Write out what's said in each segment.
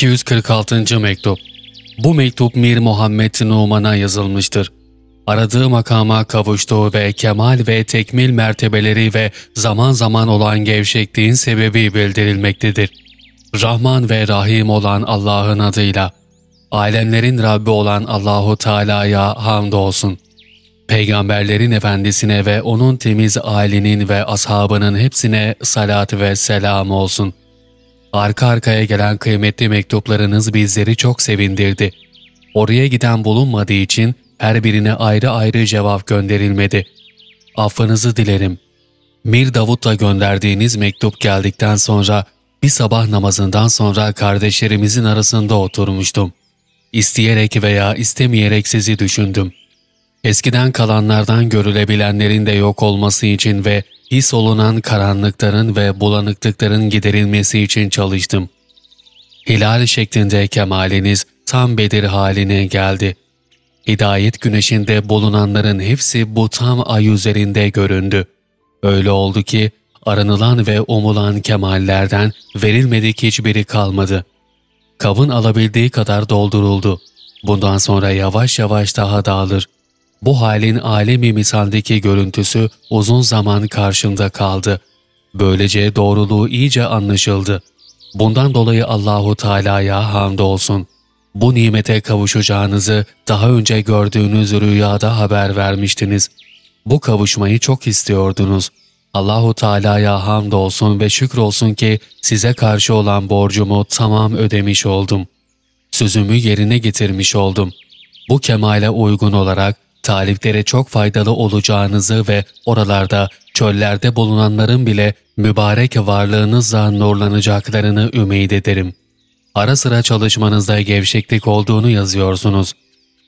246. Mektup Bu mektup Mir Muhammed Numan'a yazılmıştır. Aradığı makama kavuştuğu ve kemal ve tekmil mertebeleri ve zaman zaman olan gevşekliğin sebebi bildirilmektedir. Rahman ve Rahim olan Allah'ın adıyla, alemlerin Rabbi olan Allahu Teala'ya hamdolsun. Peygamberlerin efendisine ve onun temiz ailenin ve ashabının hepsine salat ve selam olsun. Arka arkaya gelen kıymetli mektuplarınız bizleri çok sevindirdi. Oraya giden bulunmadığı için her birine ayrı ayrı cevap gönderilmedi. Affınızı dilerim. Mir Davut'la gönderdiğiniz mektup geldikten sonra bir sabah namazından sonra kardeşlerimizin arasında oturmuştum. İsteyerek veya istemeyerek sizi düşündüm. Eskiden kalanlardan görülebilenlerin de yok olması için ve his olunan karanlıkların ve bulanıklıkların giderilmesi için çalıştım. Hilal şeklinde kemaliniz tam Bedir haline geldi. Hidayet güneşinde bulunanların hepsi bu tam ay üzerinde göründü. Öyle oldu ki aranılan ve umulan kemallerden verilmedik hiçbiri kalmadı. Kabın alabildiği kadar dolduruldu. Bundan sonra yavaş yavaş daha dağılır. Bu halin alemi misaldeki görüntüsü uzun zaman karşımda kaldı. Böylece doğruluğu iyice anlaşıldı. Bundan dolayı Allahu Teala'ya hamdolsun. Bu nimete kavuşacağınızı daha önce gördüğünüz rüyada haber vermiştiniz. Bu kavuşmayı çok istiyordunuz. Allahu Teala'ya hamdolsun ve şükrolsun ki size karşı olan borcumu tamam ödemiş oldum. Sözümü yerine getirmiş oldum. Bu kemale uygun olarak taliplere çok faydalı olacağınızı ve oralarda, çöllerde bulunanların bile mübarek varlığınızla nurlanacaklarını ümit ederim. Ara sıra çalışmanızda gevşeklik olduğunu yazıyorsunuz.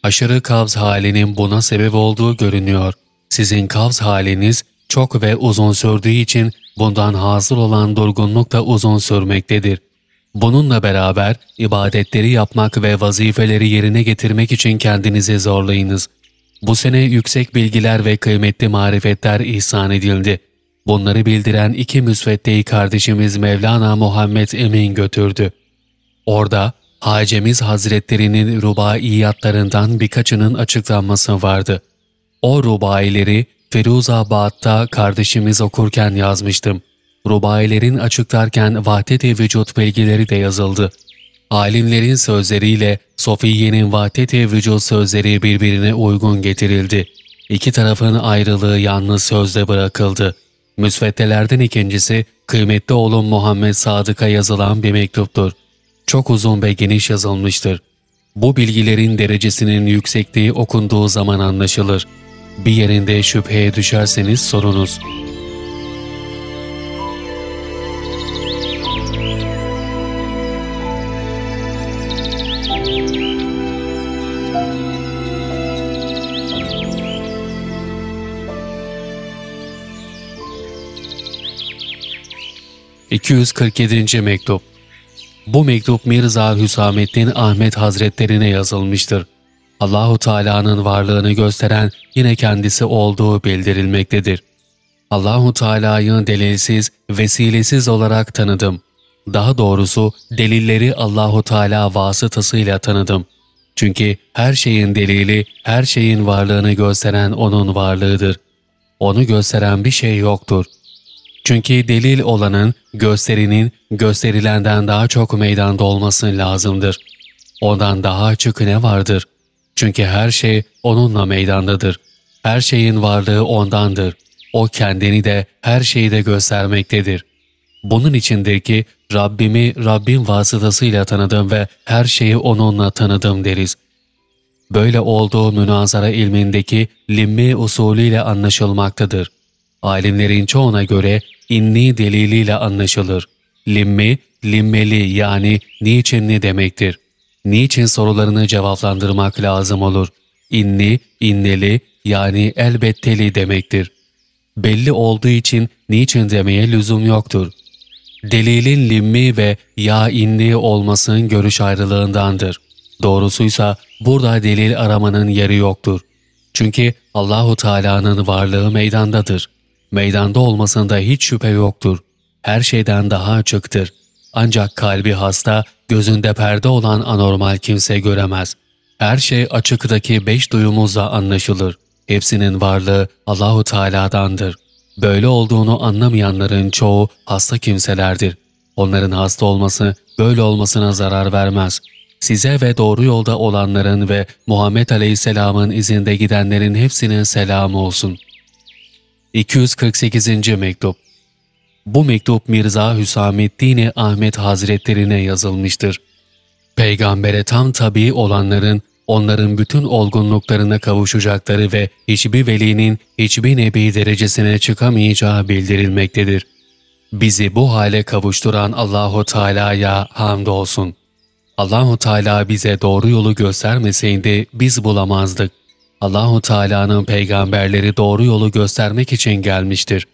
Aşırı kavz halinin buna sebep olduğu görünüyor. Sizin kavz haliniz çok ve uzun sürdüğü için bundan hasıl olan durgunluk da uzun sürmektedir. Bununla beraber ibadetleri yapmak ve vazifeleri yerine getirmek için kendinizi zorlayınız. Bu sene yüksek bilgiler ve kıymetli marifetler ihsan edildi. Bunları bildiren iki müsveddeyi kardeşimiz Mevlana Muhammed Emin götürdü. Orada Hacemiz Hazretlerinin rubaiyatlarından birkaçının açıklanması vardı. O rubaileri Firuzabad'da kardeşimiz okurken yazmıştım. Rubailerin açıklarken vahdet-i vücut bilgileri de yazıldı. Alimlerin sözleriyle Sofiye'nin vahdet-i vücut sözleri birbirine uygun getirildi. İki tarafın ayrılığı yalnız sözde bırakıldı. Müsveddelerden ikincisi kıymetli oğlum Muhammed Sadık'a yazılan bir mektuptur. Çok uzun ve geniş yazılmıştır. Bu bilgilerin derecesinin yüksekliği okunduğu zaman anlaşılır. Bir yerinde şüpheye düşerseniz sorunuz. ...247. Mektup Bu mektup Mirza Hüsamettin Ahmet Hazretlerine yazılmıştır. Allahu Teala'nın varlığını gösteren yine kendisi olduğu bildirilmektedir. Allahu Teala'yı delilsiz, vesilesiz olarak tanıdım. Daha doğrusu delilleri Allahu Teala vasıtasıyla tanıdım. Çünkü her şeyin delili, her şeyin varlığını gösteren O'nun varlığıdır. Onu gösteren bir şey yoktur. Çünkü delil olanın, gösterinin, gösterilenden daha çok meydanda olması lazımdır. Ondan daha açık ne vardır? Çünkü her şey O'nunla meydandadır. Her şeyin varlığı O'ndandır. O kendini de her şeyi de göstermektedir. Bunun içindir ki Rabbimi Rabbin vasıtasıyla tanıdım ve her şeyi O'nunla tanıdım deriz. Böyle olduğu münazara ilmindeki limmi usulüyle anlaşılmaktadır. Alimlerin çoğuna göre inni deliliyle anlaşılır. Limmi, limmeli yani niçinli demektir niçin sorularını cevaplandırmak lazım olur. İnni, inneli yani elbetteli demektir. Belli olduğu için niçin demeye lüzum yoktur. Delilin limmi ve ya inni olmasının görüş ayrılığındandır. Doğrusuysa burada delil aramanın yeri yoktur. Çünkü Allahu Teala'nın varlığı meydandadır. Meydanda olmasında hiç şüphe yoktur. Her şeyden daha açıktır. ancak kalbi hasta, gözünde perde olan anormal kimse göremez. Her şey açıktaki beş duyumuzla anlaşılır. Hepsinin varlığı Allahu Teala'dandır. Böyle olduğunu anlamayanların çoğu hasta kimselerdir. Onların hasta olması böyle olmasına zarar vermez. Size ve doğru yolda olanların ve Muhammed Aleyhisselam'ın izinde gidenlerin hepsinin selamı olsun. 248. Mektup Bu mektup Mirza Hüsamettin Ahmet Hazretlerine yazılmıştır. Peygambere tam tabi olanların onların bütün olgunluklarına kavuşacakları ve hiçbir velinin hiçbir nebi derecesine çıkamayacağı bildirilmektedir. Bizi bu hale kavuşturan Allahu Teala'ya hamdolsun. Allahu Teala bize doğru yolu göstermeseydi biz bulamazdık. Allahu Teala'nın peygamberleri doğru yolu göstermek için gelmiştir.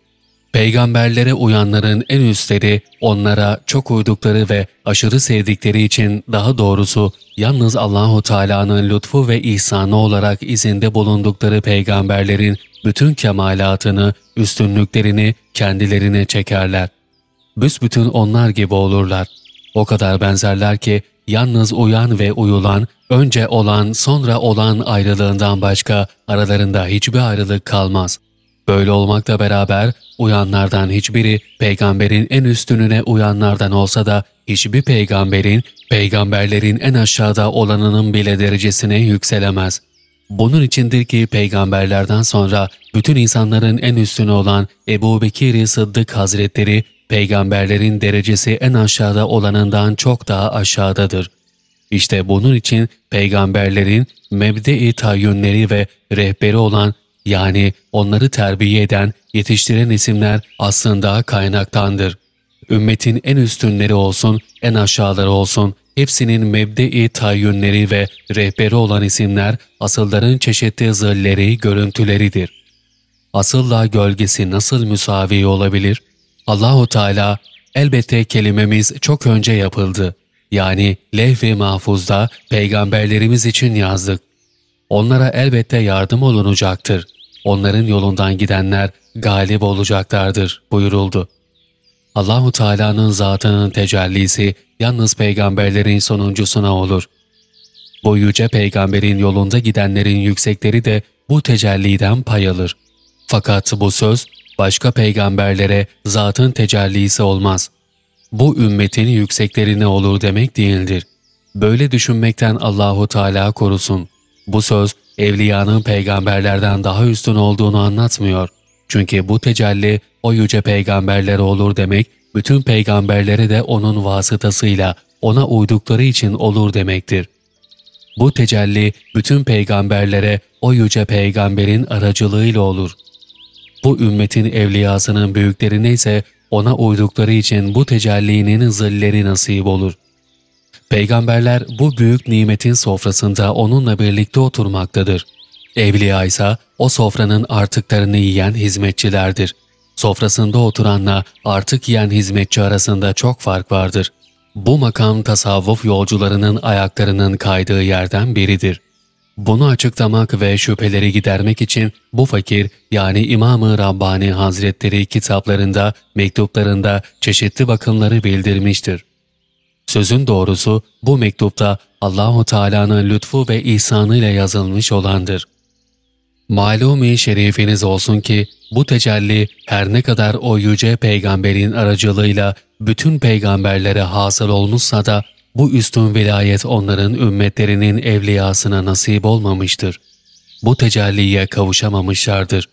Peygamberlere uyanların en üstleri onlara çok uydukları ve aşırı sevdikleri için daha doğrusu yalnız Allahu Teala'nın lütfu ve ihsanı olarak izinde bulundukları peygamberlerin bütün kemalatını, üstünlüklerini kendilerine çekerler. Büsbütün onlar gibi olurlar. O kadar benzerler ki yalnız uyan ve uyulan, önce olan sonra olan ayrılığından başka aralarında hiçbir ayrılık kalmaz. Böyle olmakla beraber uyanlardan hiçbiri peygamberin en üstününe uyanlardan olsa da hiçbir peygamberin, peygamberlerin en aşağıda olanının bile derecesine yükselemez. Bunun içindir ki peygamberlerden sonra bütün insanların en üstünü olan Ebu Bekir Sıddık Hazretleri peygamberlerin derecesi en aşağıda olanından çok daha aşağıdadır. İşte bunun için peygamberlerin mebde-i tayyünleri ve rehberi olan yani onları terbiye eden, yetiştiren isimler aslında kaynaktandır. Ümmetin en üstünleri olsun, en aşağıları olsun, hepsinin mebde-i tayyünleri ve rehberi olan isimler asılların çeşitli zilleri, görüntüleridir. Asılla gölgesi nasıl müsavi olabilir? Allahu Teala elbette kelimemiz çok önce yapıldı. Yani levh-i mahfuzda peygamberlerimiz için yazdık. Onlara elbette yardım olunacaktır. Onların yolundan gidenler galip olacaklardır buyuruldu. Allahu Teala'nın zatının tecellisi yalnız peygamberlerin sonuncusuna olur. Bu yüce peygamberin yolunda gidenlerin yüksekleri de bu tecelliden pay alır. Fakat bu söz başka peygamberlere zatın tecellisi olmaz. Bu ümmetin yükseklerine olur demek değildir. Böyle düşünmekten Allahu Teala korusun. Bu söz evliyanın peygamberlerden daha üstün olduğunu anlatmıyor. Çünkü bu tecelli o yüce peygamberlere olur demek, bütün peygamberlere de onun vasıtasıyla ona uydukları için olur demektir. Bu tecelli bütün peygamberlere o yüce peygamberin aracılığıyla olur. Bu ümmetin evliyasının büyüklerine ise ona uydukları için bu tecellinin zilleri nasip olur. Peygamberler bu büyük nimetin sofrasında onunla birlikte oturmaktadır. Evliya ise o sofranın artıklarını yiyen hizmetçilerdir. Sofrasında oturanla artık yiyen hizmetçi arasında çok fark vardır. Bu makam tasavvuf yolcularının ayaklarının kaydığı yerden biridir. Bunu açıklamak ve şüpheleri gidermek için bu fakir yani İmam-ı Rabbani Hazretleri kitaplarında, mektuplarında çeşitli bakımları bildirmiştir. Sözün doğrusu bu mektupta Allahu Teala'nın lütfu ve ihsanıyla yazılmış olandır. Malum-i şerifiniz olsun ki bu tecelli her ne kadar o yüce peygamberin aracılığıyla bütün peygamberlere hasıl olmuşsa da bu üstün vilayet onların ümmetlerinin evliyasına nasip olmamıştır. Bu tecelliye kavuşamamışlardır.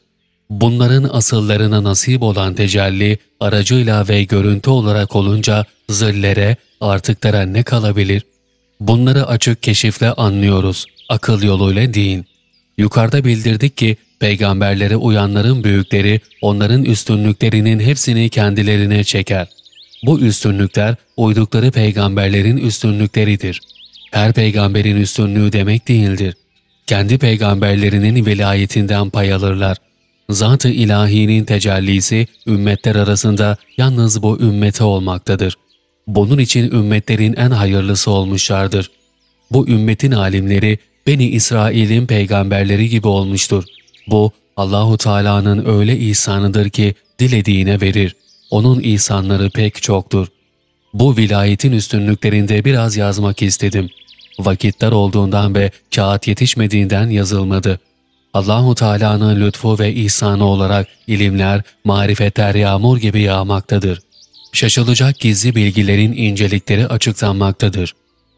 Bunların asıllarına nasip olan tecelli aracıyla ve görüntü olarak olunca zillere, artıklara ne kalabilir? Bunları açık keşifle anlıyoruz, akıl yoluyla değil. Yukarıda bildirdik ki peygamberlere uyanların büyükleri onların üstünlüklerinin hepsini kendilerine çeker. Bu üstünlükler uydukları peygamberlerin üstünlükleridir. Her peygamberin üstünlüğü demek değildir. Kendi peygamberlerinin velayetinden pay alırlar. Zat-ı ilahinin tecellisi ümmetler arasında yalnız bu ümmete olmaktadır. Bunun için ümmetlerin en hayırlısı olmuşlardır. Bu ümmetin alimleri Beni İsrail'in peygamberleri gibi olmuştur. Bu Allahu Teala'nın öyle ihsanıdır ki dilediğine verir. Onun ihsanları pek çoktur. Bu vilayetin üstünlüklerinde biraz yazmak istedim. Vakitler olduğundan ve kağıt yetişmediğinden yazılmadı. Allahu Teala'nın lütfu ve ihsanı olarak ilimler, marifetler yağmur gibi yağmaktadır. Şaşılacak gizli bilgilerin incelikleri açıklanmaktadır.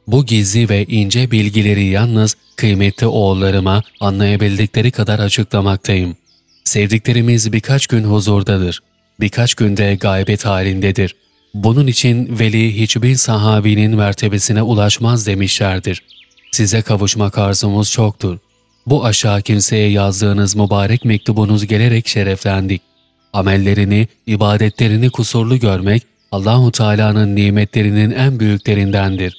Bu gizli ve ince bilgileri yalnız kıymetli oğullarıma anlayabildikleri kadar açıklamaktayım. Sevdiklerimiz birkaç gün huzurdadır. Birkaç günde gaybet halindedir. Bunun için veli hiçbir sahabinin mertebesine ulaşmaz demişlerdir. Size kavuşmak arzumuz çoktur. Bu aşağı kimseye yazdığınız mübarek mektubunuz gelerek şereflendik. Amellerini, ibadetlerini kusurlu görmek Allahu Teala'nın nimetlerinin en büyüklerindendir.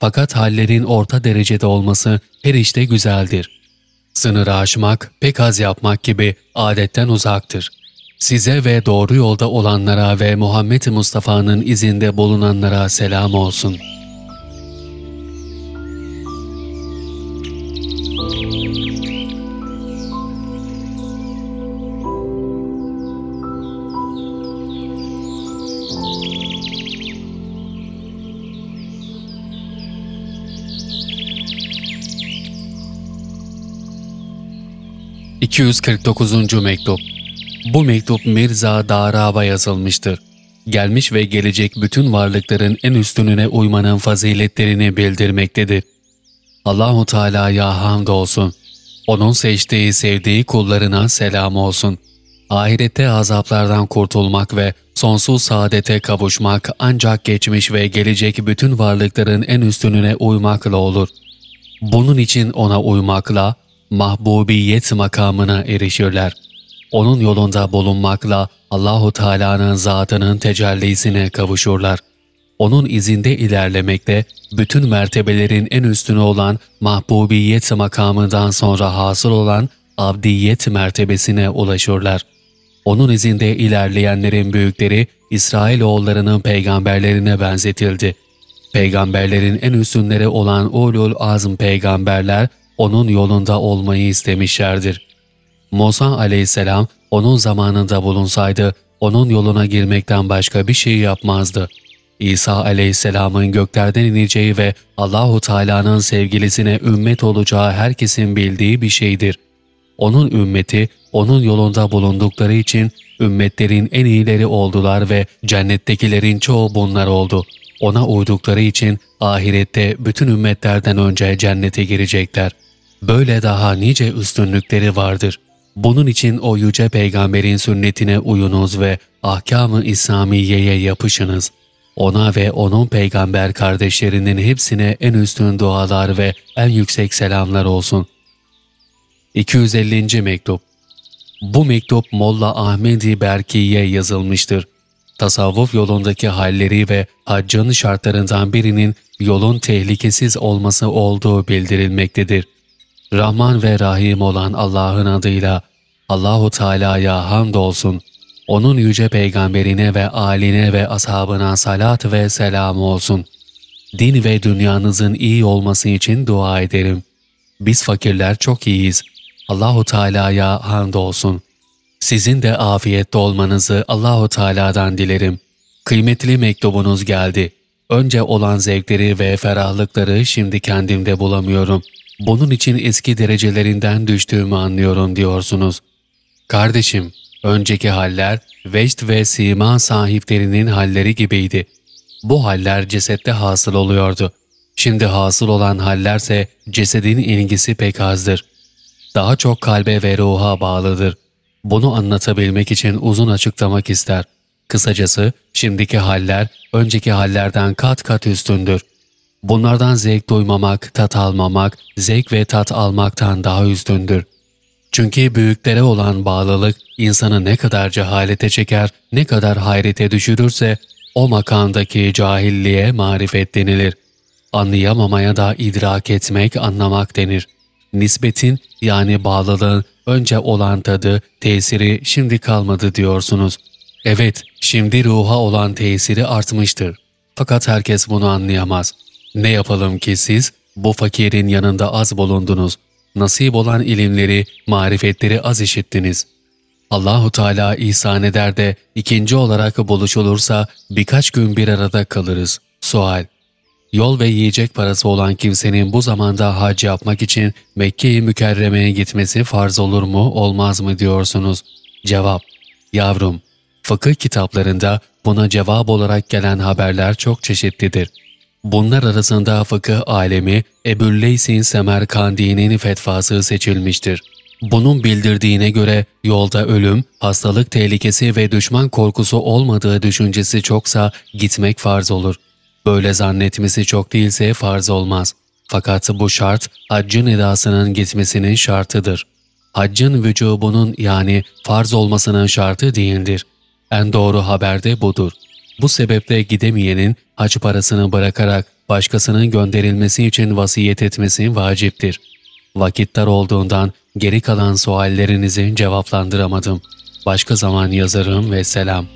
Fakat hallerin orta derecede olması her işte güzeldir. Sınırı aşmak, pek az yapmak gibi adetten uzaktır. Size ve doğru yolda olanlara ve Muhammed Mustafa'nın izinde bulunanlara selam olsun.'' 249. Mektup Bu mektup Mirza Darab'a yazılmıştır. Gelmiş ve gelecek bütün varlıkların en üstününe uymanın faziletlerini bildirmektedir. Allahu Teala'ya hamd olsun. Onun seçtiği, sevdiği kullarına selam olsun. Ahirette azaplardan kurtulmak ve sonsuz saadete kavuşmak ancak geçmiş ve gelecek bütün varlıkların en üstününe uymakla olur. Bunun için ona uymakla, mahbubiyet makamına erişirler. Onun yolunda bulunmakla Allahu Teala'nın zatının tecellisine kavuşurlar. Onun izinde ilerlemekte bütün mertebelerin en üstünü olan mahbubiyet makamından sonra hasıl olan abdiyet mertebesine ulaşırlar. Onun izinde ilerleyenlerin büyükleri İsrailoğullarının peygamberlerine benzetildi. Peygamberlerin en üstünleri olan ulul azm peygamberler onun yolunda olmayı istemişlerdir. Musa aleyhisselam onun zamanında bulunsaydı onun yoluna girmekten başka bir şey yapmazdı. İsa aleyhisselamın göklerden ineceği ve Allahu Teala'nın sevgilisine ümmet olacağı herkesin bildiği bir şeydir. Onun ümmeti onun yolunda bulundukları için ümmetlerin en iyileri oldular ve cennettekilerin çoğu bunlar oldu. Ona uydukları için ahirette bütün ümmetlerden önce cennete girecekler. Böyle daha nice üstünlükleri vardır. Bunun için o yüce peygamberin sünnetine uyunuz ve ahkam-ı İslamiye'ye yapışınız. Ona ve onun peygamber kardeşlerinin hepsine en üstün dualar ve en yüksek selamlar olsun. 250. Mektup Bu mektup Molla Ahmedi Berki'ye yazılmıştır. Tasavvuf yolundaki halleri ve haccın şartlarından birinin yolun tehlikesiz olması olduğu bildirilmektedir. Rahman ve Rahim olan Allah'ın adıyla Allahu Teala'ya hamdolsun. Onun yüce peygamberine ve aline ve ashabına salat ve selam olsun. Din ve dünyanızın iyi olması için dua ederim. Biz fakirler çok iyiyiz. Allahu Teala'ya hamdolsun. Sizin de afiyette olmanızı Allahu Teala'dan dilerim. Kıymetli mektubunuz geldi. Önce olan zevkleri ve ferahlıkları şimdi kendimde bulamıyorum.'' Bunun için eski derecelerinden düştüğümü anlıyorum diyorsunuz. Kardeşim, önceki haller vecd ve sima sahiplerinin halleri gibiydi. Bu haller cesette hasıl oluyordu. Şimdi hasıl olan hallerse cesedin ilgisi pek azdır. Daha çok kalbe ve ruha bağlıdır. Bunu anlatabilmek için uzun açıklamak ister. Kısacası şimdiki haller önceki hallerden kat kat üstündür. Bunlardan zevk duymamak, tat almamak, zevk ve tat almaktan daha üstündür. Çünkü büyüklere olan bağlılık insanı ne kadar cehalete çeker, ne kadar hayrete düşürürse o makandaki cahilliğe marifet denilir. Anlayamamaya da idrak etmek, anlamak denir. Nisbetin yani bağlılığın önce olan tadı, tesiri şimdi kalmadı diyorsunuz. Evet, şimdi ruha olan tesiri artmıştır. Fakat herkes bunu anlayamaz. Ne yapalım ki siz bu fakirin yanında az bulundunuz, nasip olan ilimleri, marifetleri az işittiniz. Allahu Teala ihsan eder de ikinci olarak buluşulursa birkaç gün bir arada kalırız. Sual Yol ve yiyecek parası olan kimsenin bu zamanda hac yapmak için Mekke-i Mükerreme'ye gitmesi farz olur mu, olmaz mı diyorsunuz? Cevap Yavrum, fıkıh kitaplarında buna cevap olarak gelen haberler çok çeşitlidir. Bunlar arasında fıkıh alemi Ebu'l-Leysin Semerkandi'nin fetvası seçilmiştir. Bunun bildirdiğine göre yolda ölüm, hastalık tehlikesi ve düşman korkusu olmadığı düşüncesi çoksa gitmek farz olur. Böyle zannetmesi çok değilse farz olmaz. Fakat bu şart haccın edasının gitmesinin şartıdır. Haccın vücubunun yani farz olmasının şartı değildir. En doğru haber de budur. Bu sebeple gidemeyenin hac parasını bırakarak başkasının gönderilmesi için vasiyet etmesi vaciptir. Vakitler olduğundan geri kalan suallerinizi cevaplandıramadım. Başka zaman yazarım ve selam.